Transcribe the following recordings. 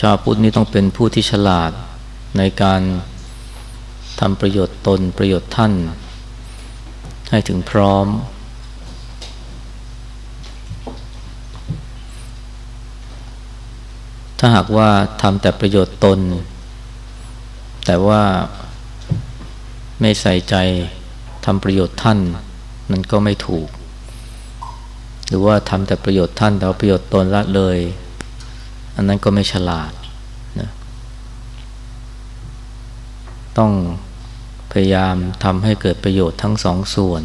ชาวพุทธนี่ต้องเป็นผู้ที่ฉลาดในการทำประโยชน์ตนประโยชน์ท่าน ให้ถึงพร้อม ถ้าหากว่าทำแต่ประโยชน์ตน แต่ว่าไม่ใส่ใจทำประโยชน์ท่าน มันก็ไม่ถูก หรือว่าทำแต่ประโยชน์ท่านแต่ว่าประโยชน์ตนละเลย อันนั้นก็ไม่ฉลาดนะต้องพยายามทำให้เกิดประโยชน์ทั้งสองส่วน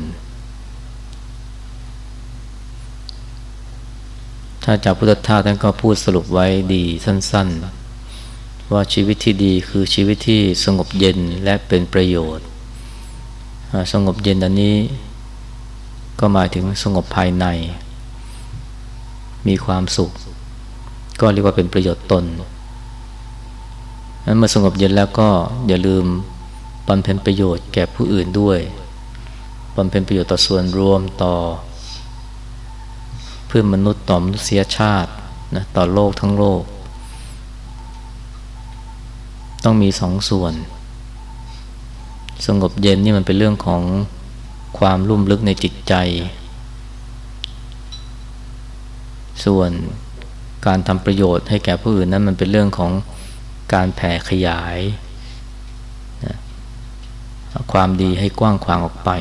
ถ้าจากพุทธทาสท่านก็พูดสรุปไว้ดีสั้น ๆ ว่าชีวิตที่ดีคือชีวิตที่สงบเย็นและเป็นประโยชน์ สงบเย็นอันนี้ก็หมายถึงสงบภายใน มีความสุข ก็เรียกว่าเป็นประโยชน์ตนนั้นเมื่อสงบเย็นแล้วก็อย่าลืมบำเพ็ญประโยชน์แก่ผู้อื่นด้วยบำเพ็ญประโยชน์ต่อส่วนรวมต่อ เพื่อนมนุษย์ต่อมนุษยชาตินะต่อโลกทั้งโลก ต้องมีสองส่วน สงบเย็นนี่มันเป็นเรื่องของความลุ่มลึกในจิตใจ ส่วน การทำประโยชน์ให้แก่ผู้อื่นนั้นมันเป็นเรื่องของการแผ่ขยายนะความดีให้กว้างขวางออกไป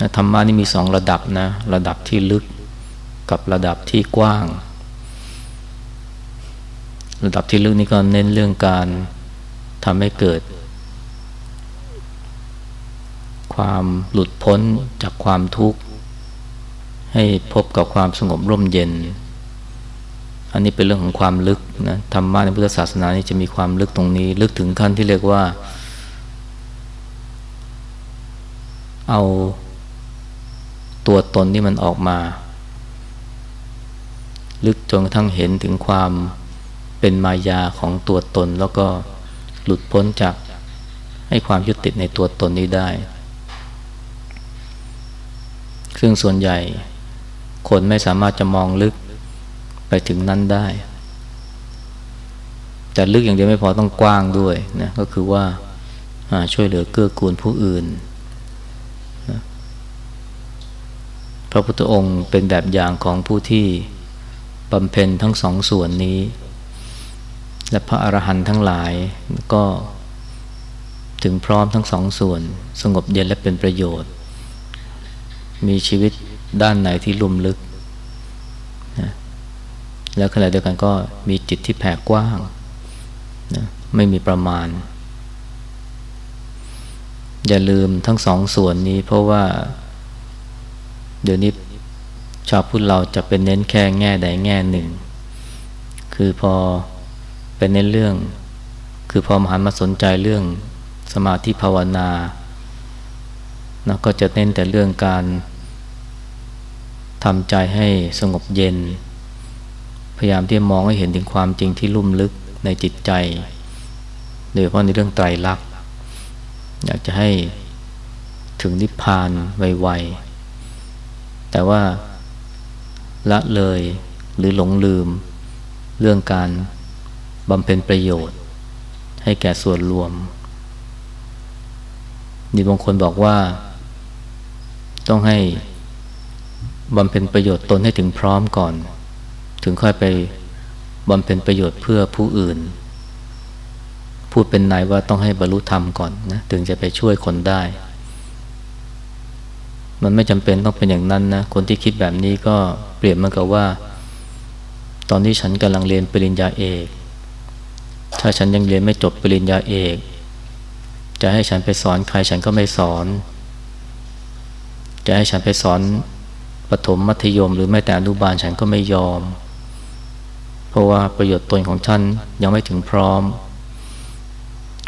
นะธรรมะนี่มีสองระดับนะระดับที่ลึกกับระดับที่กว้าง ระดับที่ลึกนี่ก็เน้นเรื่องการทำให้เกิด ความหลุดพ้นจากความทุกข์ ให้พบกับความสงบร่มเย็น อันนี้เป็นเรื่องของความลึกนะธรรมะในพุทธศาสนานี่จะมีความลึกตรงนี้ ลึกถึงขั้นที่เรียกว่า เอาตัวตนที่มันออกมา ลึกจนกระทั่งเห็นถึงความเป็นมายาของตัวตน แล้วก็หลุดพ้นจากให้ความยึดติดในตัวตนนี้ได้ ซึ่งส่วนใหญ่คนไม่สามารถจะมองลึก ไปถึงนั้นได้ แต่ลึกอย่างเดียวไม่พอต้องกว้างด้วยนะก็คือว่าช่วยเหลือเกื้อกูลผู้อื่นพระพุทธองค์เป็นแบบอย่างของผู้ที่บำเพ็ญทั้งสองส่วนนี้ และพระอรหันต์ทั้งหลายก็ถึงพร้อมทั้งสองส่วน สงบเย็นและเป็นประโยชน์ มีชีวิตด้านไหนที่ลุ่มลึก แล้วขณะเดียวกันก็มีจิตที่แผ่กว้างนะไม่มีประมาณ อย่าลืมทั้งสองส่วนนี้เพราะว่า เดี๋ยวนี้ชาวพุทธเราจะเป็นเน้นแค่แง่ใดแง่หนึ่ง คือพอเป็นเน้นเรื่อง คือพอมหันมาสนใจเรื่องสมาธิภาวนานะก็จะเน้นแต่เรื่องการทำใจให้สงบเย็น พยายามที่มองให้เห็นถึงความจริงที่ลุ่มลึกในจิตใจโดยเฉพาะในเรื่องไตรลักษณ์อยากจะให้ถึงนิพพานไวๆแต่ว่าละเลยหรือหลงลืม เรื่องการบำเพ็ญประโยชน์ ให้แก่ส่วนรวมนี่บางคนบอกว่า ต้องให้บำเพ็ญประโยชน์ตนให้ถึงพร้อมก่อน ถึงค่อยไปบำเพ็ญประโยชน์เพื่อผู้อื่น พูดเป็นนายว่าต้องให้บรรลุธรรมก่อนนะถึงจะไปช่วยคนได้ มันไม่จำเป็นต้องเป็นอย่างนั้นนะคนที่คิดแบบนี้ก็เปรียบเหมือนกับว่า ตอนที่ฉันกำลังเรียนปริญญาเอก ถ้าฉันยังเรียนไม่จบปริญญาเอก จะให้ฉันไปสอนใครฉันก็ไม่สอน จะให้ฉันไปสอนปฐมมัธยมหรือแม้แต่อนุบาลฉันก็ไม่ยอม ราะว่าประโยชน์ตนของฉันยังไม่ถึงพร้อม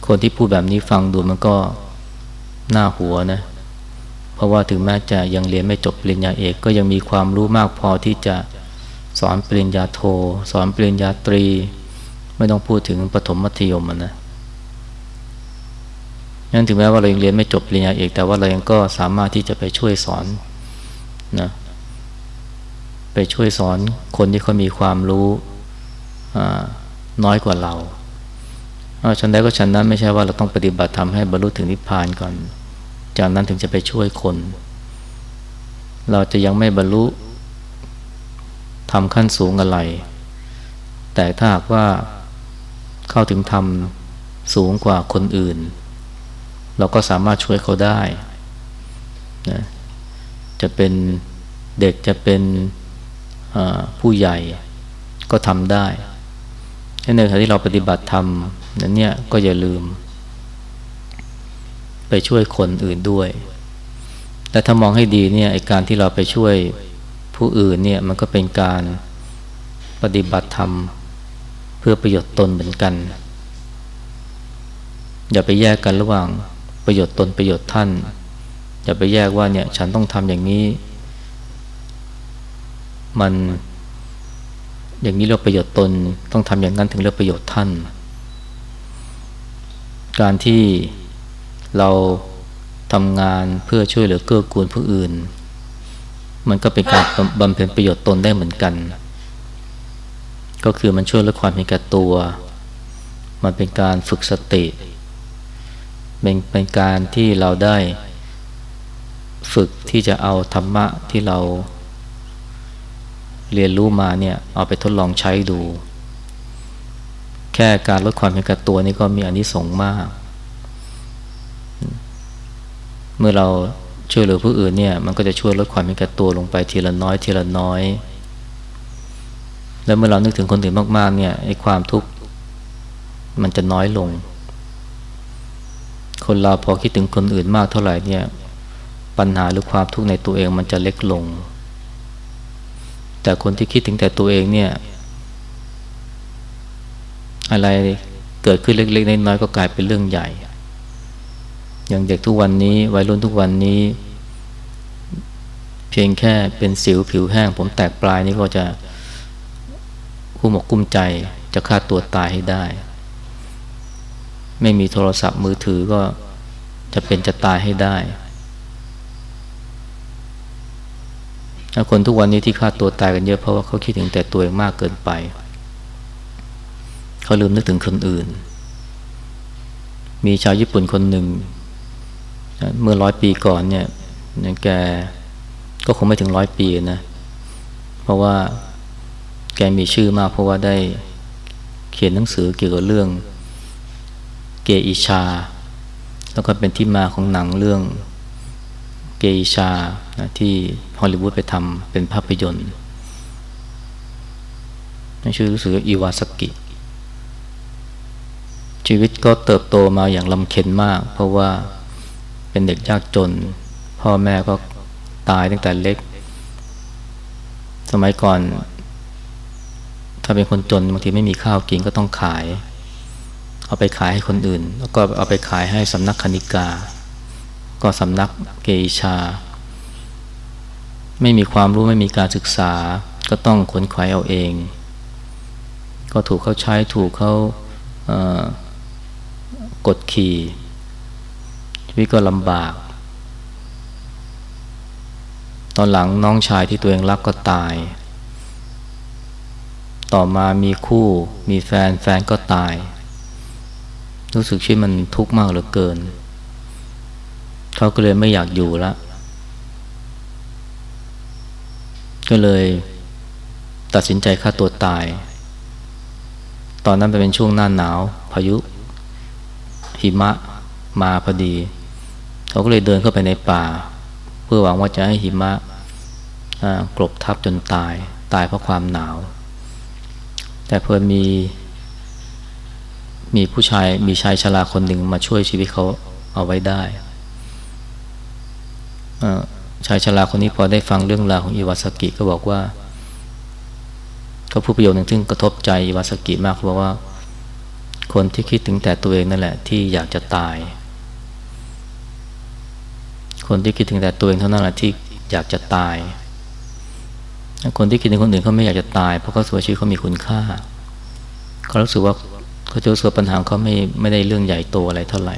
คนที่พูดแบบนี้ฟังดูมันก็น่าหัวนะ เพราะว่าถึงแม้จะยังเรียนไม่จบปริญญาเอกก็ยังมีความรู้มากพอที่จะสอนปริญญาโท สอนปริญญาตรี ไม่ต้องพูดถึงปฐมมัธยมนะงั้นถึงแม้ว่าเรายังเรียนไม่จบปริญญาเอก แต่ว่าเรายังก็สามารถที่จะไปช่วยสอนนะไปช่วยสอนคนที่เขามีความรู้ น้อยกว่าเราเอาฉันได้ก็ฉันนั้นไม่ใช่ว่าเราต้องปฏิบัติทำให้บรรลุถึงนิพพานก่อน จากนั้นถึงจะไปช่วยคน เราจะยังไม่บรรลุทำขั้นสูงอะไร แต่ถ้าหากว่าเข้าถึงทำสูงกว่าคนอื่น เราก็สามารถช่วยเขาได้นะจะเป็นเด็กจะเป็นผู้ใหญ่ก็ทำได้ ในขณะที่เราปฏิบัติธรรมนั้นเนี่ยก็อย่าลืม ไปช่วยคนอื่นด้วย แต่ถ้ามองให้ดีเนี่ยไอการที่เราไปช่วยผู้อื่นเนี่ยมันก็เป็นการปฏิบัติธรรม เพื่อประโยชน์ตนเหมือนกัน อย่าไปแยกกันระหว่างประโยชน์ตนประโยชน์ท่าน อย่าไปแยกว่าเนี่ยฉันต้องทำอย่างนี้ มัน อย่างนี้เรียกประโยชน์ตนต้องทำอย่างนั้นถึงเรียกประโยชน์ท่าน การที่เราทำงานเพื่อช่วยเหลือเกื้อกูลผู้อื่น มันก็เป็นการบำเพ็ญประโยชน์ตนได้เหมือนกัน ก็คือมันช่วยลดความเห็นแก่ตัว มันเป็นการฝึกสติเป็นเป็นการที่เราได้ ฝึกที่จะเอาธรรมะที่เรา เรียนรู้มาเนี่ยเอาไปทดลองใช้ดู แค่การลดความเห็นแก่ตัวนี่ก็มีอนนิสงส์มาก เมื่อเราช่วยเหลือผู้อื่นเนี่ยมันก็จะช่วยลดความเห็นแก่ตัวลงไปทีละน้อยทีละน้อย แล้วเมื่อเรานึกถึงคนอื่นมากๆเนี่ยไอ้ความทุกข์มันจะน้อยลง คนเราพอคิดถึงคนอื่นมากเท่าไหร่เนี่ยปัญหาหรือความทุกข์ในตัวเองมันจะเล็กลง แต่คนที่คิดถึงแต่ตัวเองเนี่ย อะไรเกิดขึ้นเล็กๆน้อยๆก็กลายเป็นเรื่องใหญ่ อย่างเด็กทุกวันนี้วัยรุ่นทุกวันนี้ เพียงแค่เป็นสิวผิวแห้ง ผมแตกปลายนี่ก็จะคู่หมกกุ้มใจจะฆ่าตัวตายให้ได้ ไม่มีโทรศัพท์มือถือก็จะเป็นจะตายให้ได้ คนทุกวันนี้ที่ฆ่าตัวตายกันเยอะเพราะว่าเขาคิดถึงแต่ตัวเองมากเกินไป เขาลืมนึกถึงคนอื่น มีชาวญี่ปุ่นคนหนึ่ง เมื่อร้อยปีก่อนเนี่ยแกก็คงไม่ถึงร้อยปีนะ เพราะว่าแกมีชื่อมากเพราะว่าได้เขียนหนังสือเกี่ยวกับเรื่องเกอิชา แล้วก็เป็นที่มาของหนังเรื่องเกอิชา นะที่ฮอลลีวูดไปทำเป็นภาพยนตร์ชื่อรู้สึกอีวาสกิ ชีวิตก็เติบโตมาอย่างลำเค็ญมาก เพราะว่าเป็นเด็กยากจน พ่อแม่ก็ตายตั้งแต่เล็ก สมัยก่อน ถ้าเป็นคนจนบางทีไม่มีข้าวกินก็ต้องขาย เอาไปขายให้คนอื่น แล้วก็เอาไปขายให้สำนักคณิกา ก็สำนักเกอิชา ไม่มีความรู้ไม่มีการศึกษา ก็ต้องขนขวายเอาเอง ก็ถูกเขาใช้ถูกเขากดขี่ชีวิตก็ลำบาก ตอนหลังน้องชายที่ตัวเองรักก็ตาย ต่อมามีคู่มีแฟนแฟนก็ตาย รู้สึกชีวิตมันทุกข์มากเหลือเกิน เขาก็เลยไม่อยากอยู่แล้ว ก็เลยตัดสินใจฆ่าตัวตาย ตอนนั้นเป็นช่วงหน้าหนาว พายุ หิมะมาพอดี เขาก็เลยเดินเข้าไปในป่า เพื่อหวังว่าจะให้หิมะกลบทับจนตาย ตายเพราะความหนาว แต่เพื่อมี มีผู้ชายมีชายชราคนหนึ่งมาช่วยชีวิตเขาเอาไว้ได้ ชายชราคนนี้พอได้ฟังเรื่องราวของอิวาสกิก็บอกว่าเขาพูดประโยคหนึ่งซึ่งกระทบใจอิวาสกิมากเขาบอกว่า คนที่คิดถึงแต่ตัวเองนั่นแหละ ที่อยากจะตาย คนที่คิดถึงแต่ตัวเองเท่านั้นแหละที่อยากจะตาย คนที่คิดถึงคนอื่นเขาไม่อยากจะตาย เพราะเขาสวยชีวิตเขามีคุณค่าเขารู้สึกว่าเขาจะรู้สึกปัญหาเขาไม่ไม่ได้เรื่องใหญ่โตอะไรเท่าไหร่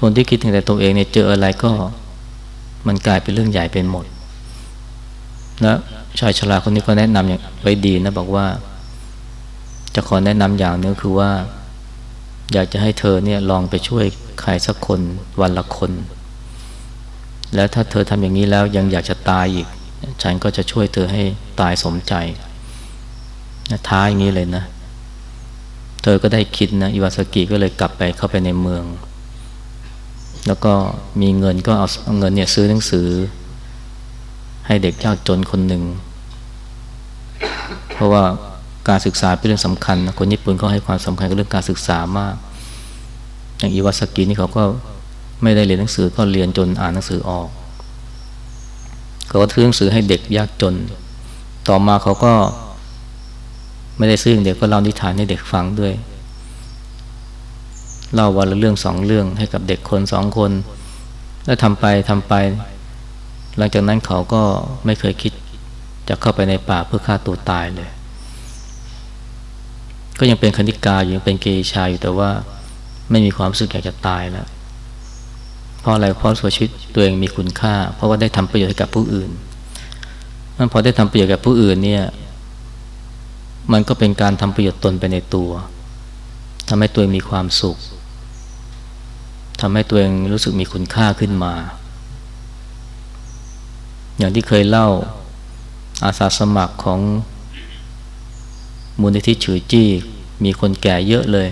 คนที่คิดถึงแต่ตัวเองเนี่ยเจออะไรก็ มันกลายเป็นเรื่องใหญ่เป็นหมดแล้วชายชราคนนี้ก็แนะนำอย่างไว้ดีนะบอกว่า จะขอแนะนำอย่างนึงคือว่า อยากจะให้เธอเนี่ยลองไปช่วยใครสักคนวันละคน แล้วถ้าเธอทำอย่างนี้แล้วยังอยากจะตายอีก ฉันก็จะช่วยเธอให้ตายสมใจท้าอย่างนี้เลยนะ เธอก็ได้คิดนะอิวาสกิก็เลยกลับไปเข้าไปในเมือง แล้วก็มีเงินก็เอาเงินเนี่ยซื้อหนังสือ ให้เด็กยากจนคนหนึ่ง เพราะว่าการศึกษาเป็นเรื่องสำคัญนะคนญี่ปุ่นเขาให้ความสำคัญกับเรื่องการศึกษามาก อย่างอิวาสกินี่เขาก็ไม่ได้เรียนหนังสือก็เรียนจนอ่านหนังสือออกเขาก็ซื้อหนังสือให้เด็กยากจน ต่อมาเขาก็ไม่ได้ซื้ออย่างเดียวก็เล่านิทานให้เด็กฟังด้วย เล่าวันละเรื่องสองเรื่องให้กับเด็กคนสองคน แล้วทำไปทำไป หลังจากนั้นเขาก็ไม่เคยคิดจะเข้าไปในป่าเพื่อฆ่าตัวตายเลย ก็ยังเป็นคณิกาอยู่ยังเป็นเกยชาอยู่แต่ว่าไม่มีความรู้สึกอยากจะตายแล้วเพราะอะไรเพราะชีวิตตัวเองมีคุณค่า เพราะว่าได้ทำประโยชน์ให้กับผู้อื่น มันพอได้ทำประโยชน์กับผู้อื่นเนี่ย มันก็เป็นการทำประโยชน์ตนไปในตัวทำให้ตัวเองมีความสุข ทำให้ตัวเองรู้สึกมีคุณค่าขึ้นมา อย่างที่เคยเล่าอาสาสมัครของมูลนิธิฉือจี้ มีคนแก่เยอะเลย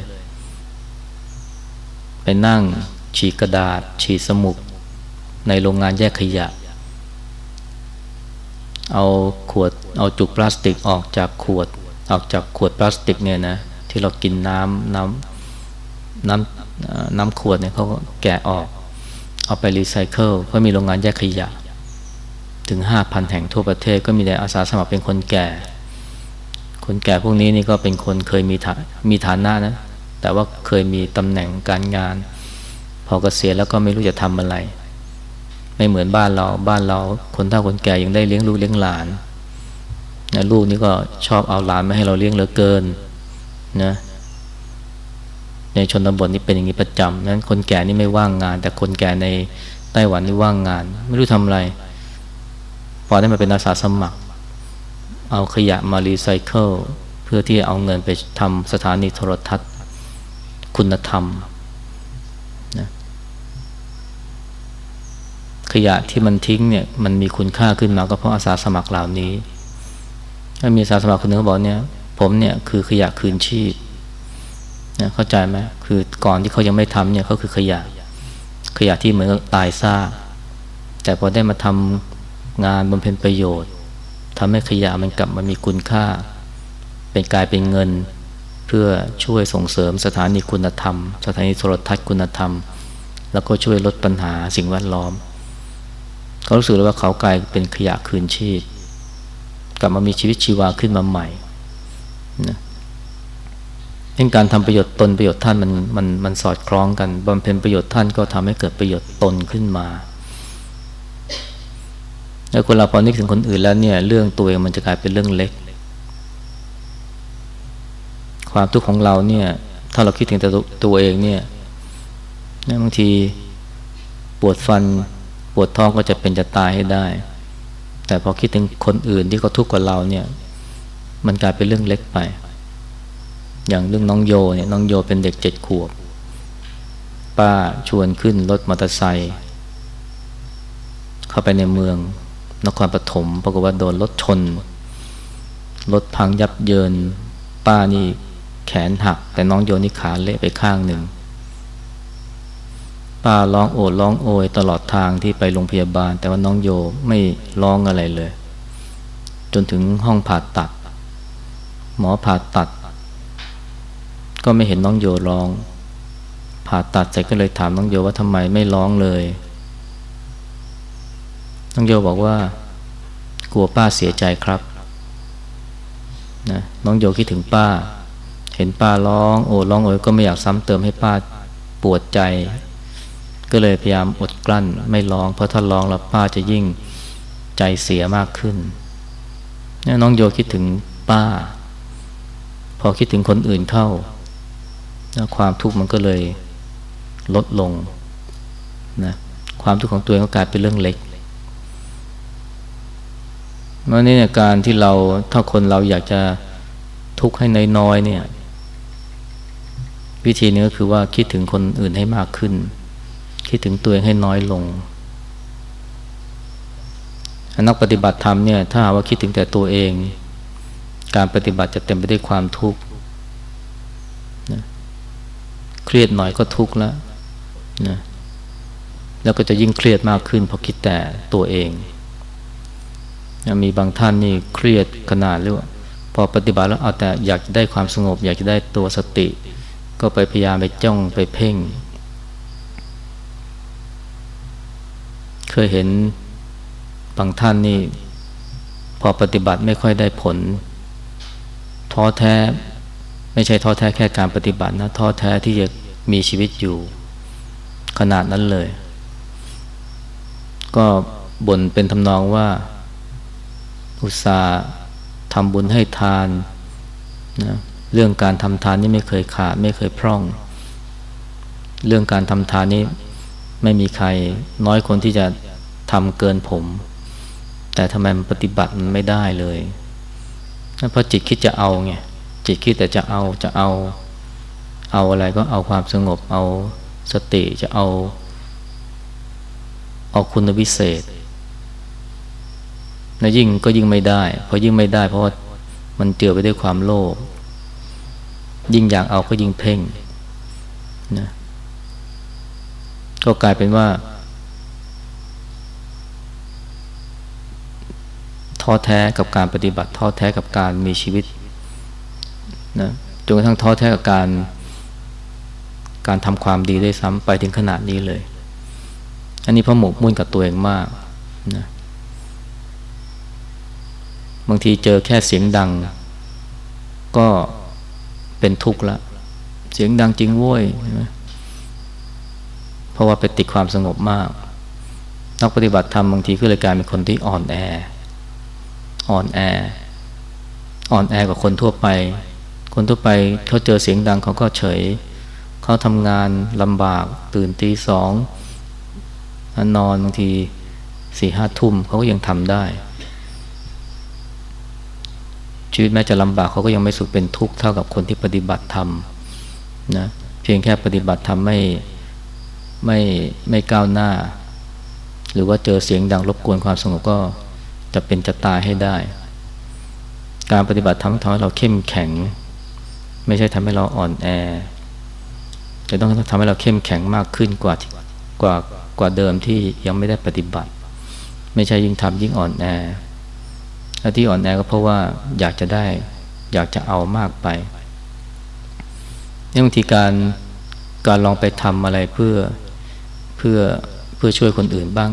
ไปนั่ง ฉีกกระดาษ ฉีกสมุด ในโรงงานแยกขยะ เอาขวดเอาจุกพลาสติกออกจากขวด ออกจากขวดพลาสติกเนี่ยนะ ที่เรากินน้ำน้ำน้ำ น้ำขวดเนี่ยเขาก็แกะออก เอาไปรีไซเคิลเพราะมีโรงงานแยกขยะ ถึงห้าพันแห่งทั่วประเทศก็มีแต่อาสาสมัครเป็นคนแก่ คนแก่พวกนี้นี่ก็เป็นคนเคยมีฐานมีฐานะนะ แต่ว่าเคยมีตำแหน่งการงาน พอเกษียณแล้วก็ไม่รู้จะทำอะไร ไม่เหมือนบ้านเราบ้านเราคนเฒ่าคนแก่ยังได้เลี้ยงลูกเลี้ยงหลานนะลูกนี่ก็ชอบเอาหลานมาให้เราเลี้ยงเหลือเกินนะ ในชนบทนี่เป็นอย่างนี้ประจำนั้นคนแก่นี่ไม่ว่างงาน แต่คนแก่ในไต้หวันนี่ว่างงาน ไม่รู้ทำอะไร พอได้มาเป็นอาสาสมัคร เอาขยะมารีไซเคิลเพื่อที่เอาเงินไปทำสถานีโทรทัศน์ คุณธรรมนะขยะที่มันทิ้งเนี่ยมันมีคุณค่าขึ้นมาก็เพราะอาสาสมัครเหล่านี้ ถ้ามีอาสาคนหนึ่งบอกเนี่ย ผมเนี่ยคือขยะคืนชีพ นะเข้าใจไหมคือก่อนที่เขายังไม่ทำเนี่ยเขาคือขยะ ขยะที่เหมือนกับตายซากแต่พอได้มาทำงานบำเพ็ญประโยชน์ทำให้ขยะมันกลับมามีคุณค่า เป็นกลายเป็นเงินเพื่อช่วยส่งเสริมสถานีคุณธรรม สถานีโทรทัศน์คุณธรรม แล้วก็ช่วยลดปัญหาสิ่งแวดล้อม เขารู้สึกเลยว่าเขากลายเป็นขยะคืนชีพ กลับมามีชีวิตชีวาขึ้นมาใหม่นะ เป็นการทำประโยชน์ตนประโยชน์ท่านมันมันมันสอดคล้องกันบำเพ็ญประโยชน์ท่านก็ทำให้เกิดประโยชน์ตนขึ้นมาแล้วคนเราพอนึกถึงคนอื่นแล้วเนี่ย เรื่องตัวเองมันจะกลายเป็นเรื่องเล็ก ความทุกข์ของเราเนี่ย ถ้าเราคิดถึงแต่ตัวเองเนี่ยบางทีปวดฟันปวดท้องก็จะเป็นจะตายให้ได้ แต่พอคิดถึงคนอื่นที่เขาทุกข์กว่าเราเนี่ย มันกลายเป็นเรื่องเล็กไป อย่างเรื่องน้องโยเนี่ยน้องโยเป็นเด็กเจ็ดขวบ ป้าชวนขึ้นรถมอเตอร์ไซค์เข้าไปในเมืองนครปฐมปรากฏว่าโดนรถชน รถพังยับเยิน ป้านี่แขนหัก แต่น้องโยนี่ขาเละไปข้างหนึ่ง ป้าร้องโอดร้องโอยตลอดทางที่ไปโรงพยาบาล แต่ว่าน้องโยไม่ร้องอะไรเลย จนถึงห้องผ่าตัด หมอผ่าตัด ก็ไม่เห็นน้องโยร้อง ผ่าตัดเสร็จก็เลยถามน้องโยว่าทำไมไม่ร้องเลย น้องโยบอกว่า กลัวป้าเสียใจครับนะน้องโยคิดถึงป้า เห็นป้าร้องโอร้องโอยก็ไม่อยากซ้ำเติมให้ป้าปวดใจ ก็เลยพยายามอดกลั้น ไม่ร้อง เพราะถ้าร้องแล้วป้าจะยิ่งใจเสียมากขึ้นนี่น้องโยคิดถึงป้า พอคิดถึงคนอื่นเข้า ความทุกข์มันก็เลยลดลงนะความทุกข์ของตัวเองก็กลายเป็นเรื่องเล็กเมื่อนี้เนี่ยการที่เราถ้าคนเราอยากจะทุกข์ให้น้อยๆเนี่ย วิธีนี้ก็คือว่าคิดถึงคนอื่นให้มากขึ้น คิดถึงตัวเองให้น้อยลงนักปฏิบัติธรรมเนี่ยถ้าหาว่าคิดถึงแต่ตัวเอง การปฏิบัติจะเต็มไปด้วยความทุกข์ เครียดหน่อยก็ทุกข์แล้วนะแล้วก็จะยิ่งเครียดมากขึ้นเพราะคิดแต่ตัวเองมีบางท่านนี่เครียดขนาดเรียกว่าพอปฏิบัติแล้วเอาแต่อยากได้ความสงบ อยากจะได้ตัวสติ ก็ไปพยายามไปจ้องไปเพ่ง เคยเห็นบางท่านนี่ พอปฏิบัติไม่ค่อยได้ผลท้อแท้ ไม่ใช่ท้อแท้แค่การปฏิบัตินะท้อแท้ที่จะ มีชีวิตอยู่ ขนาดนั้นเลย ก็บ่นเป็นทำนองว่า อุตส่าห์ทำบุญให้ทานนะเรื่องการทำทานนี่ไม่เคยขาดไม่เคยพร่อง เรื่องการทำทานนี่ไม่มีใครน้อยคนที่จะทำเกินผม แต่ทำไมมันปฏิบัติมันไม่ได้เลยเพราะจิตคิดจะเอาไงจิตคิดแต่จะเอาจะเอา เอาอะไรก็เอาความสงบ เอาสติจะเอา เอาคุณวิเศษนะยิ่งก็ยิ่งไม่ได้เพราะยิ่งไม่ได้เพราะมันเจือไปด้วยความโลภยิ่งอยากเอาก็ยิ่งเพ่งนะก็กลายเป็นว่า ท้อแท้กับการปฏิบัติท้อแท้กับการมีชีวิตนะจนกระทั่งท้อแท้กับการ การทำความดีได้ซ้ำไปถึงขนาดนี้เลย อันนี้พราะหมกมุ่นกับตัวเองมากนะบางทีเจอแค่เสียงดัง ก็เป็นทุกข์ละ เสียงดังจริงโว้ยเพราะว่าไปติดความสงบมาก นักปฏิบัติธรรมบางทีก็เลยกลายเป็นคนที่อ่อนแอ อ่อนแอ อ่อนแอกว่าคนทั่วไป คนทั่วไปเขาเจอเสียงดังเขาก็เฉย เขาทำงานลำบากตื่นตีสองนอนบางทีสี่ห้าทุ่มเขาก็ยังทำได้ ชีวิตแม้จะลำบากเขาก็ยังไม่สุขเป็นทุกข์เท่ากับคนที่ปฏิบัติธรรมนะเพียงแค่ปฏิบัติธรรมไม่ไม่ไม่ก้าวหน้า หรือว่าเจอเสียงดังรบกวนความสงบก็จะเป็นจะตายให้ได้ การปฏิบัติธรรมทำให้เราเข้มแข็ง ไม่ใช่ทำให้เราอ่อนแอ แต่ต้องทำให้เราเข้มแข็งมากขึ้นกว่ากว่ากว่าเดิมที่ยังไม่ได้ปฏิบัติ ไม่ใช่ยิ่งทำยิ่งอ่อนแอและที่อ่อนแอก็เพราะว่าอยากจะได้ อยากจะเอามากไปนี่บางทีการการลองไปทำอะไรเพื่อเพื่อเพื่อช่วยคนอื่นบ้าง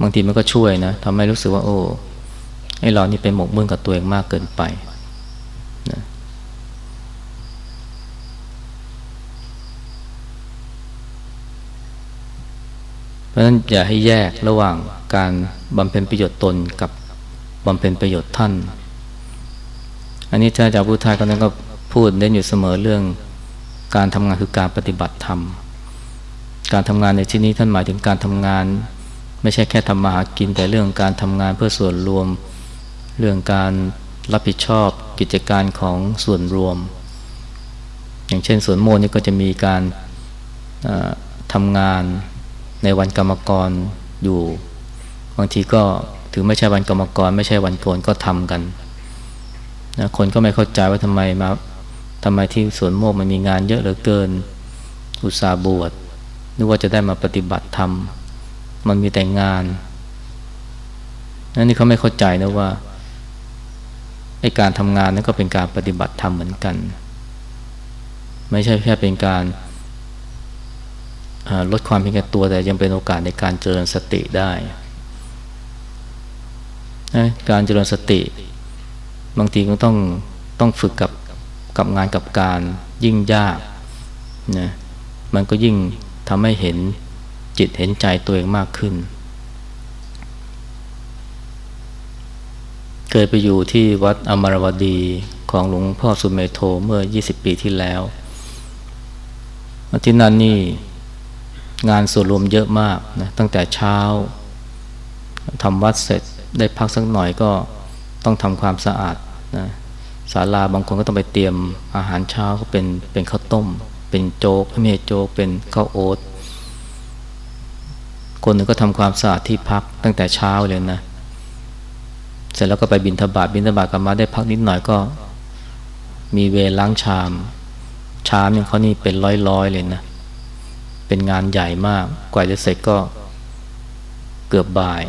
บางทีมันก็ช่วยนะทำให้รู้สึกว่าโอ้ไอเรานี่เป็นหมกมุ่นกับตัวเองมากเกินไป เพราะฉะนั้นอย่าให้แยกระหว่างการบำเพ็ญประโยชน์ตนกับบำเพ็ญประโยชน์ท่าน อันนี้ท่านอาจารย์พุทธาก็นั้นก็พูดเน้นอยู่เสมอเรื่องการทำงานคือการปฏิบัติธรรม การทำงานในที่นี้ท่านหมายถึงการทำงาน ไม่ใช่แค่ทำมาหากินแต่เรื่องการทำงานเพื่อส่วนรวม เรื่องการรับผิดชอบกิจการของส่วนรวม อย่างเช่นส่วนโมนี่ก็จะมีการทำงาน ในวันกรรมกรอยู่ บางทีก็ถือไม่ใช่วันกรรมกร ไม่ใช่วันโกนก็ทำกันนะคนก็ไม่เข้าใจว่าทำไมมาทำไมที่สวนโมกมันมีงานเยอะเหลือเกิน อุตสาบวชนึกว่าจะได้มาปฏิบัติธรรม มันมีแต่งานนั่นนี่เขาไม่เข้าใจนะว่าไอการทำงานนั่นก็เป็นการปฏิบัติธรรมเหมือนกัน ไม่ใช่แค่เป็นการ ลดความเพียงแก่ตัวแต่ยังเป็นโอกาสในการเจริญสติได้นะการเจริญสติ บางทีก็ต้องต้องฝึกกับกับงานกับการยิ่งยากนะมันก็ยิ่งทำให้เห็นจิตเห็นใจตัวเองมากขึ้น เคยไปอยู่ที่วัดอมรวดีของหลวงพ่อสุเมโทเมื่อ 20 ปีที่แล้วที่นั่นนี่ งานส่วนรวมเยอะมากนะตั้งแต่เช้าทำวัดเสร็จได้พักสักหน่อยก็ต้องทำความสะอาดนะศาลาบางคนก็ต้องไปเตรียมอาหารเช้าก็เป็นเป็นข้าวต้ม เป็นโจ๊กไม่ใช่โจ๊กเป็นข้าวโอ๊ตคนหนึ่งก็ทำความสะอาดที่พักตั้งแต่เช้าเลยนะ เสร็จแล้วก็ไปบินทบาทบินทบาทกลับมาได้พักนิดหน่อยก็ มีเวล้างชาม ชามเนี่ยเขานี่เป็นร้อยๆเลยนะ เป็นงานใหญ่มาก กว่าจะเสร็จก็เกือบบ่าย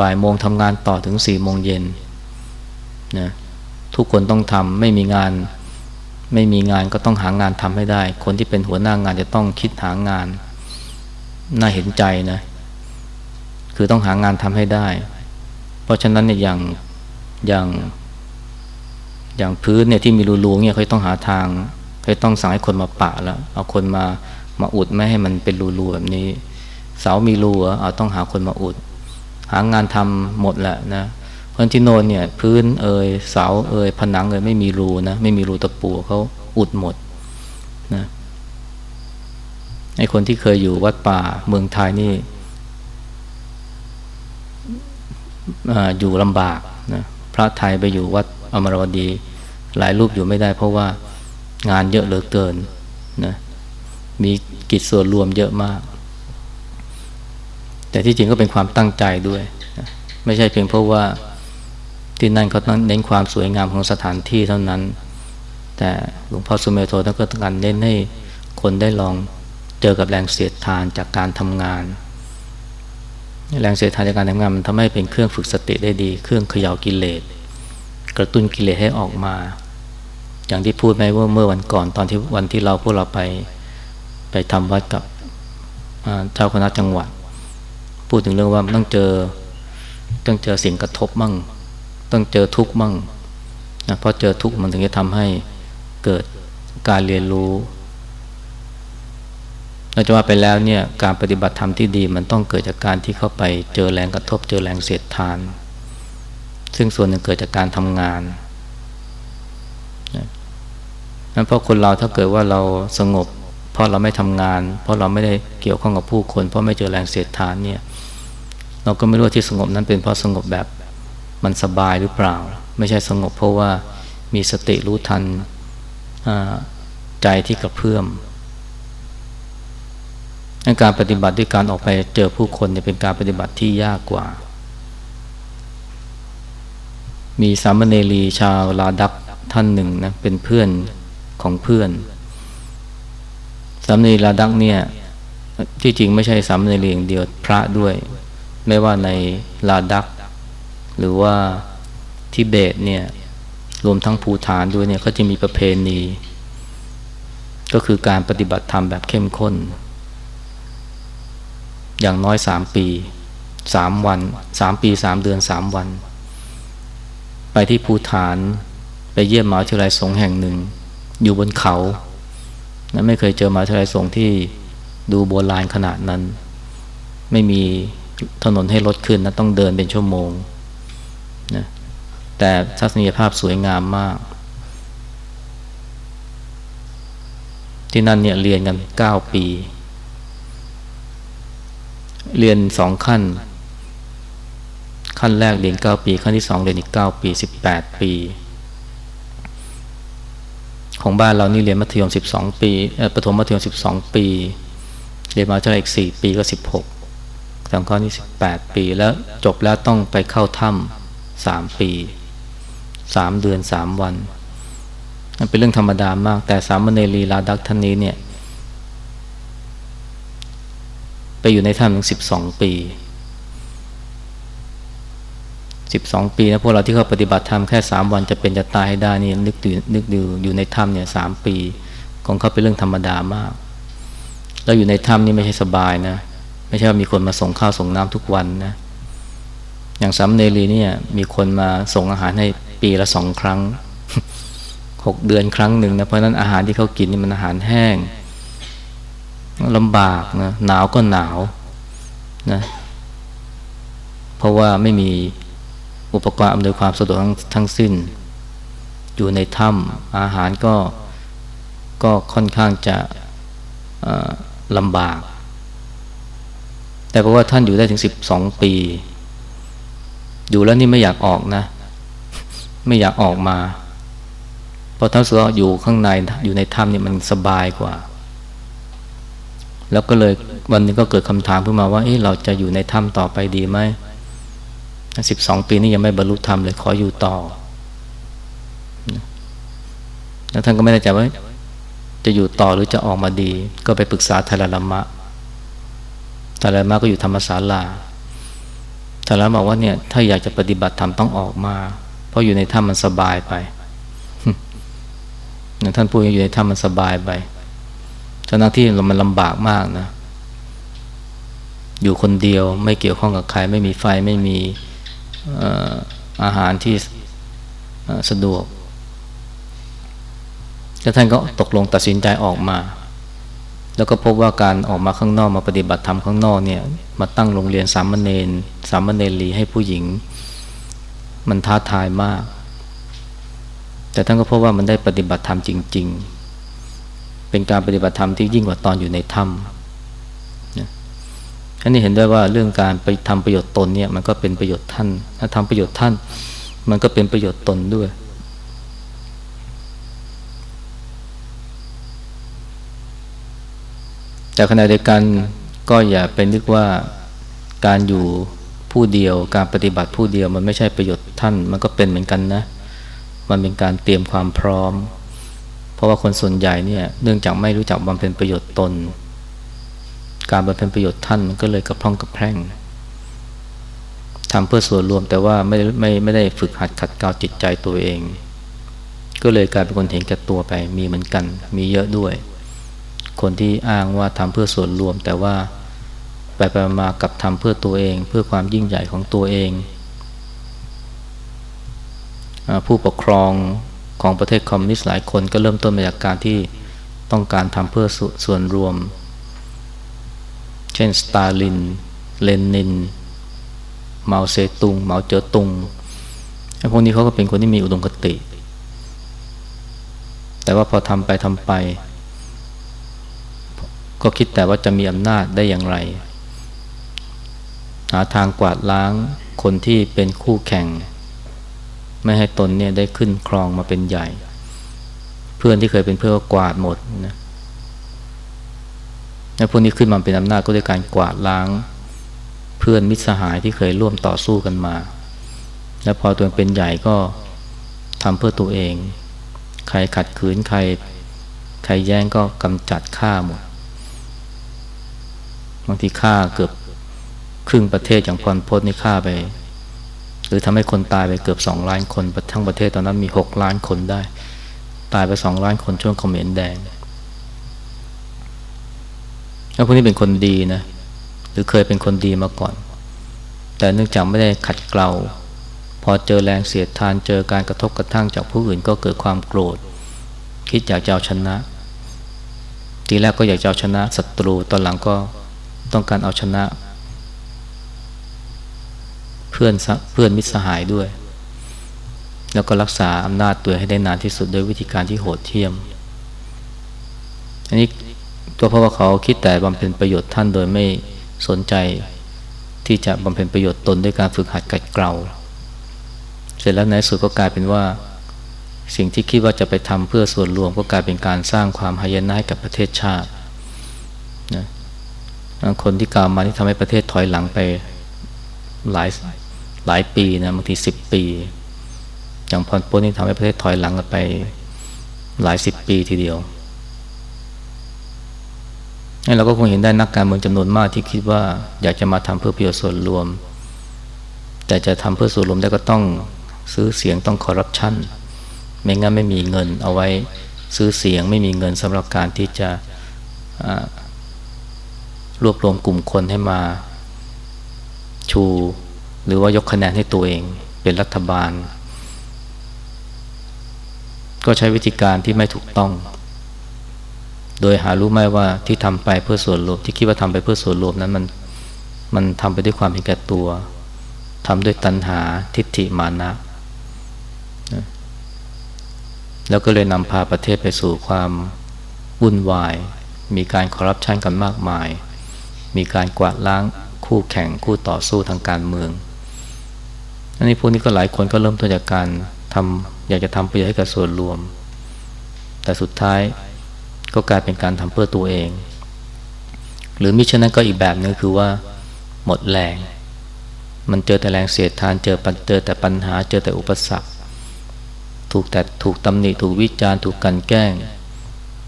บ่ายโมงทำงานต่อถึงสี่โมงเย็นนะทุกคนต้องทำไม่มีงาน ไม่มีงานก็ต้องหางานทำให้ได้ คนที่เป็นหัวหน้างานจะต้องคิดหางาน น่าเห็นใจนะ คือต้องหางานทำให้ได้ เพราะฉะนั้นเนี่ยอย่างอย่างอย่างพื้นเนี่ยที่มีรูๆเนี่ยเขาต้องหาทางเขาต้องสั่งให้คนมาปะแล้ว เอาคนมา มาอุดไม่ให้มันเป็นรูๆแบบนี้ เสามีรูเอาต้องหาคนมาอุด หางานทำหมดแหละนะเพราะที่โนนเนี่ยพื้นเอยเสาเอยผนังเอยไม่มีรูนะไม่มีรูตะปูเขาอุดหมดนะไอคนที่เคยอยู่วัดป่าเมืองไทยนี่อยู่ลำบากนะพระไทยไปอยู่วัดอมรวดี หลายรูปอยู่ไม่ได้เพราะว่างานเยอะเหลือเกินนะ มีกิจส่วนรวมเยอะมาก แต่ที่จริงก็เป็นความตั้งใจด้วย ไม่ใช่เพียงเพราะว่าที่นั่นเขาต้องเน้นความสวยงามของสถานที่เท่านั้น แต่หลวงพ่อสุเมโทท่านก็ต้องการเน้นให้คนได้ลองเจอกับแรงเสียดทานจากการทำงาน แรงเสียดทานจากการทำงานมันทำให้เป็นเครื่องฝึกสติได้ดี เครื่องเขย่ากิเลสกระตุ้นกิเลสให้ออกมา อย่างที่พูดไปว่าเมื่อวันก่อนตอนที่วันที่เราพวกเราไป ไปทำวัดกับเจ้าคณะจังหวัด พูดถึงเรื่องว่าต้องเจอต้องเจอสิ่งกระทบมั่ง ต้องเจอทุกข์มั่งนะเพราะเจอทุกข์มันถึงจะทำให้เกิดการเรียนรู้เราจะว่าไปแล้วเนี่ยการปฏิบัติธรรมที่ดีมันต้องเกิดจากการที่เข้าไปเจอแรงกระทบ เจอแรงเสียดทาน ซึ่งส่วนหนึ่งเกิดจากการทำงานนั่นเพราะคนเราถ้าเกิดว่าเราสงบ เพราะเราไม่ทำงาน เพราะเราไม่ได้เกี่ยวข้องกับผู้คน เพราะไม่เจอแรงเสียดทานเนี่ยเราก็ไม่รู้ที่สงบนั้นเป็นเพราะสงบแบบมันสบายหรือเปล่า ไม่ใช่สงบเพราะว่ามีสติรู้ทันใจที่กระเพื่อมการปฏิบัติด้วยการออกไปเจอผู้คนเนี่ยเป็นการปฏิบัติที่ยากกว่า มีสามเณรีชาวลาดักท่านหนึ่งนะเป็นเพื่อนของเพื่อนามเณรลาดักเนี่ยที่จริงไม่ใช่สามเณรีอย่างเดียวพระด้วย ไม่ว่าในลาดัก หรือว่าทิเบตเนี่ยรวมทั้งภูฐานด้วยเนี่ยเขาจะมีประเพณี ก็คือการปฏิบัติธรรมแบบเข้มข้น อย่างน้อยสามปีสามวันสามปีสามเดือนสามวัน ไปที่ภูฐานไปเยี่ยมมหาวิทยาลัยสงฆ์แห่งหนึ่ง อยู่บนเขา นะไม่เคยเจอมหาวิทยาลัยสงฆ์ที่ดูโบราณขนาดนั้น ไม่มีถนนให้รถขึ้นนะต้องเดินเป็นชั่วโมงนะแต่ทัศนียภาพสวยงามมาก ที่นั่นเนี่ยเรียนกันเก้าปี เรียนสองขั้น ขั้นแรกเรียนเก้าปี ขั้นที่สองเรียนอีกเก้าปีสิบแปดปี ของบ้านเรานี่เรียนมัธยมสิบสองปีประถมมัธยมสิบสองปี เรียนมาเท่าอีกสี่ปีก็สิบหกทางข้อนี้สิบแปดปีแล้วจบแล้วต้องไปเข้าถ้ำสามปีสามเดือนสามวันมันเป็นเรื่องธรรมดามาก แต่สามเณรีลาดักท่านนี้เนี่ย ไปอยู่ในถ้ำถึงสิบสองปี สิบสองปีนะพวกเราที่เขาปฏิบัติธรรมแค่สามวันจะเป็นจะตายให้ได้นี่นึกดูนึกดูอยู่ในถ้ำเนี่ยสามปีของเขาเป็นเรื่องธรรมดามาก แล้วอยู่ในถ้ำนี่ไม่ใช่สบายนะ ไม่ใช่ว่ามีคนมาส่งข้าวส่งน้ำทุกวันนะ อย่างสามเนรีเนี่ย มีคนมาส่งอาหารให้ปีละสองครั้งหกเดือนครั้งหนึ่งนะ เพราะนั้นอาหารที่เขากินนี่มันอาหารแห้งลำบากนะหนาวก็หนาวนะ เพราะว่าไม่มี อุปกรณ์อำนวยความสะดวกทั้งทั้งสิ้น อยู่ในถ้ำอาหารก็ก็ค่อนข้างจะลำบาก แต่เพราะว่าท่านอยู่ได้ถึงสิบสองปี อยู่แล้วนี่ไม่อยากออกนะ ไม่อยากออกมา เพราะท่านสุอยู่ข้างในอยู่ในถ้ำนี่มันสบายกว่า แล้วก็เลยวันนึงก็เกิดคำถามขึ้นมาว่าเเราจะอยู่ในถ้ำต่อไปดีไหม สิบสองปีนี้ยังไม่บรรลุธรรมเลยขออยู่ต่อแล้วท่านก็ไม่ได้ใจว่าจะอยู่ต่อหรือจะออกมาดี ก็ไปปรึกษาทารามะทารามาก็อยู่ธรรมศาลาทาราบอกว่าเนี่ยถ้าอยากจะปฏิบัติธรรมต้องออกมา เพราะอยู่ในถ้ำมันสบายไปท่านพูดอยู่ในถ้ำมันสบายไปทั้งที่มันลำบากมากนะ อยู่คนเดียวไม่เกี่ยวข้องกับใคร ไม่มีไฟไม่มี อาหารที่สะดวกแล้วท่านก็ตกลงตัดสินใจออกมา แล้วก็พบว่าการออกมาข้างนอกมาปฏิบัติธรรมข้างนอกเนี่ยมาตั้งโรงเรียนสามเณรสามเณรีให้ผู้หญิง มันท้าทายมาก แต่ท่านก็พบว่ามันได้ปฏิบัติธรรมจริง ๆ เป็นการปฏิบัติธรรมที่ยิ่งกว่าตอนอยู่ในถ้ำ อันนี้เห็นได้ว่าเรื่องการไปทำประโยชน์ตนเนี่ยมันก็เป็นประโยชน์ท่านถ้าทำประโยชน์ท่าน มันก็เป็นประโยชน์ตนด้วย แต่ขณะเดียวกันก็อย่าไปนึกว่าการอยู่ผู้เดียวการปฏิบัติผู้เดียวมันไม่ใช่ประโยชน์ท่าน มันก็เป็นเหมือนกันนะ มันเป็นการเตรียมความพร้อม เพราะว่าคนส่วนใหญ่เนี่ยเนื่องจากไม่รู้จักบำเพ็ญประโยชน์ตน การบำเพ็ญประโยชน์ท่านมันก็เลยกระพร่องกระแพร่งทำเพื่อส่วนรวมแต่ว่าไม่ไม่ไม่ได้ฝึกหัดขัดเกลาจิตใจตัวเอง ก็เลยกลายเป็นคนเห็นแก่ตัวไปมีเหมือนกัน มีเยอะด้วย คนที่อ้างว่าทำเพื่อส่วนรวม แต่ว่าไปไปมากับทำเพื่อตัวเอง เพื่อความยิ่งใหญ่ของตัวเองผู้ปกครองของประเทศคอมมิวนิสต์หลายคนก็เริ่มต้นมาจากการที่ต้องการทำเพื่อสส่วนรวม เช่นสตาลิน เลนนิน เมาเซตุง เมาเจ๋อตุงไอ้พวกนี้เขาก็เป็นคนที่มีอุดมคติ แต่ว่าพอทำไปทำไป ก็คิดแต่ว่าจะมีอำนาจได้อย่างไร หาทางกวาดล้างคนที่เป็นคู่แข่ง ไม่ให้ตนเนี่ยได้ขึ้นครองมาเป็นใหญ่ เพื่อนที่เคยเป็นเพื่อนก็กวาดหมดนะ แล้วพวกนี้ขึ้นมาเป็นอำนาจก็ด้วยการกวาดล้าง เพื่อนมิตรสหายที่เคยร่วมต่อสู้กันมา แล้วพอตัวเป็นใหญ่ก็ทำเพื่อตัวเอง ใครขัดขืนใคร ใครแย่งก็กำจัดฆ่าหมดบางทีฆ่าเกือบครึ่งประเทศอย่างพรพจนี่ฆ่าไป หรือทำให้คนตายไปเกือบสองล้านคนทั้งประเทศตอนนั้นมีหกล้านคนได้ ตายไปสองล้านคนช่วงคอมเมนต์แดง แล้วพวกนี้เป็นคนดีนะ หรือเคยเป็นคนดีมาก่อน แต่เนื่องจากไม่ได้ขัดเกลาพอเจอแรงเสียดทานเจอการกระทบกระทั่งจากผู้อื่นก็เกิดความโกรธ คิดอยากจะเอาชนะ ทีแรกก็อยากจะเอาชนะศัตรูตอนหลังก็ต้องการเอาชนะ เพื่อนเพื่อนมิตรสหายด้วย แล้วก็รักษาอำนาจตัวให้ได้นานที่สุดโดยวิธีการที่โหดเที่ยม อันนี้ ตัวเพราะว่าเขาคิดแต่บำเพ็ญประโยชน์ท่านโดยไม่สนใจที่จะบำเพ็ญประโยชน์ตนด้วยการฝึกหัดกัดเกลาเสร็จแล้วในสุดก็กลายเป็นว่า สิ่งที่คิดว่าจะไปทำเพื่อส่วนรวมก็กลายเป็นการสร้างความหายนะให้กับประเทศชาตินะคนที่กล่าวมาที่ทำให้ประเทศถอยหลังไปหลายหลายปีนะบางทีสิบปี อย่างพรปนนี่ทำให้ประเทศถอยหลังกันไปหลายสิบปีทีเดียว เราก็คงเห็นได้นักการเมืองจำนวนมากที่คิดว่าอยากจะมาทำเพื่อประโยชน์ส่วนรวม แต่จะทำเพื่อส่วนรวมได้ก็ต้องซื้อเสียงต้องคอร์รัปชันไม่งั้นไม่มีเงินเอาไว้ซื้อเสียงไม่มีเงินสำหรับการที่จะรวบรวมกลุ่มคนให้มาชู หรือว่ายกคะแนนให้ตัวเองเป็นรัฐบาล ก็ใช้วิธีการที่ไม่ถูกต้อง โดยหารู้ไหมว่าที่ทำไปเพื่อส่วนรวมที่คิดว่าทำไปเพื่อส่วนรวมนั้นมันมันทำไปด้วยความเห็นแก่ตัวทำด้วยตัณหาทิฏฐิมานะแล้วก็เลยนำพาประเทศไปสู่ความวุ่นวาย มีการคอร์รัปชันกันมากมาย มีการกวาดล้างคู่แข่งคู่ต่อสู้ทางการเมืองอันนี้พวกนี้ก็หลายคนก็เริ่มต้นจากการทำอยากจะทำประโยชน์ให้กับส่วนรวม แต่สุดท้าย ก็กลายเป็นการทำเพื่อตัวเอง หรือมิฉะนั้นก็อีกแบบนึงคือว่า หมดแรง มันเจอแต่แรงเสียดทานเจอปัญเจอแต่ปัญหาเจอแต่อุปสรรค ถูกแต่ถูกตำหนิถูกวิจารณ์ถูกกันแกล้ง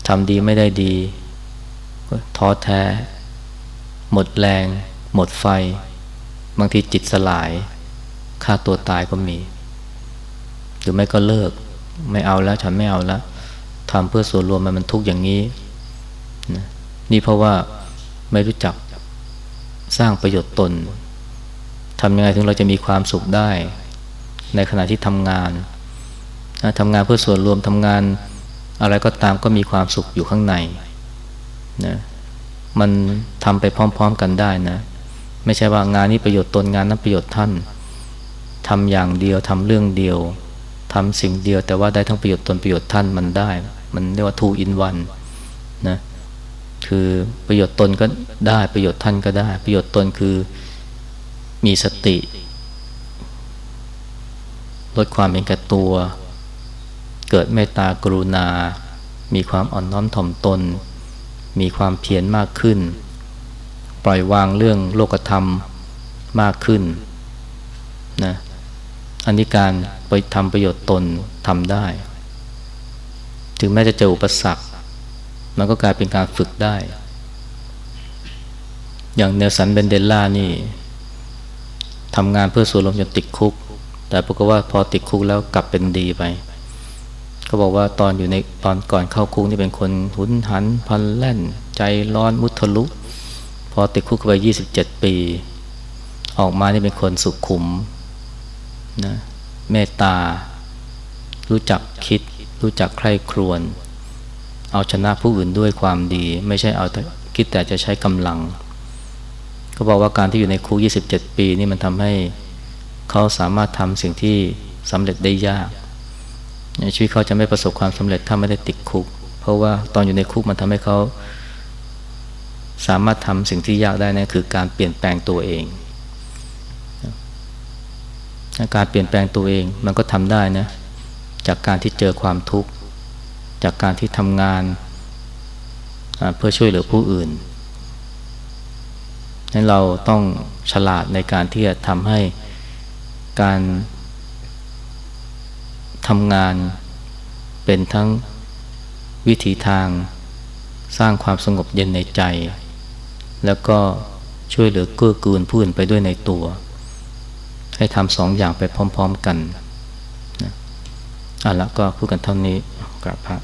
ทำดีไม่ได้ดีท้อแท้ หมดแรง หมดไฟ บางทีจิตสลายฆ่าตัวตายก็มี หรือไม่ก็เลิก ไม่เอาแล้วฉันไม่เอาแล้ว ทำเพื่อส่วนรวมมันมันทุกอย่างนี้นะนี่เพราะว่าไม่รู้จักสร้างประโยชน์ตนทำยังไงถึงเราจะมีความสุขได้ ในขณะที่ทำงานทำงานเพื่อส่วนรวมทำงานอะไรก็ตามก็มีความสุขอยู่ข้างในนะมันทำไปพร้อมๆกันได้นะ ไม่ใช่ว่างานนี้ประโยชน์ตนงานนั้นประโยชน์ท่านทำอย่างเดียวทำเรื่องเดียว ทำสิ่งเดียวแต่ว่าได้ทั้งประโยชน์ตนประโยชน์ท่านมันได้ มันเรียกว่า two in one นะคือประโยชน์ตนก็ได้ประโยชน์ท่านก็ได้ ประโยชน์ตนคือมีสติ ลดความเป็นแก่ตัว เกิดเมตตากรุณา มีความอ่อนน้อมถ่อมตน มีความเพียรมากขึ้น ปล่อยวางเรื่องโลกธรรมมากขึ้นนะ อันนี้การไปทำประโยชน์ตนทำได้ ถึงแม้จะเจออุปสรรค มันก็กลายเป็นการฝึกได้ อย่างเนลสันเบนเดลล่านี่ทำงานเพื่อส่วนรวมจนติดคุก แต่ปรากฏว่าพอติดคุกแล้วกลับเป็นดีไปเขาบอกว่าตอนอยู่ในตอนก่อนเข้าคุกนี่เป็นคนหุนหันพันแล่น ใจร้อนมุทะลุ พอติดคุกไปยี่สิบเจ็ดปี ออกมานี่เป็นคนสุขุม นะเมตตา รู้จักคิด รู้จักใคร่ครวญเอาชนะผู้อื่นด้วยความดี ไม่ใช่เอาคิดแต่จะใช้กำลัง ก็บอกว่าการที่อยู่ในคุก27 ปีนี่มันทำให้เขาสามารถทำสิ่งที่สำเร็จได้ยากในชีวิตเขาจะไม่ประสบความสำเร็จถ้าไม่ได้ติดคุก เพราะว่าตอนอยู่ในคุกมันทำให้เขาสามารถทำสิ่งที่ยากได้นะคือการเปลี่ยนแปลงตัวเอง การเปลี่ยนแปลงตัวเองมันก็ทำได้นะจากการที่เจอความทุกข์ จากการที่ทำงานเพื่อช่วยเหลือผู้อื่นนั้นเราต้องฉลาดในการที่จะทำให้การทำงานเป็นทั้งวิถีทางสร้างความสงบเย็นในใจ แล้วก็ช่วยเหลือเกื้อกูลผู้อื่นไปด้วยในตัว ให้ทำสองอย่างไปพร้อม ๆกันนะอะแล้วก็พูดกันเท่านี้กราบพระ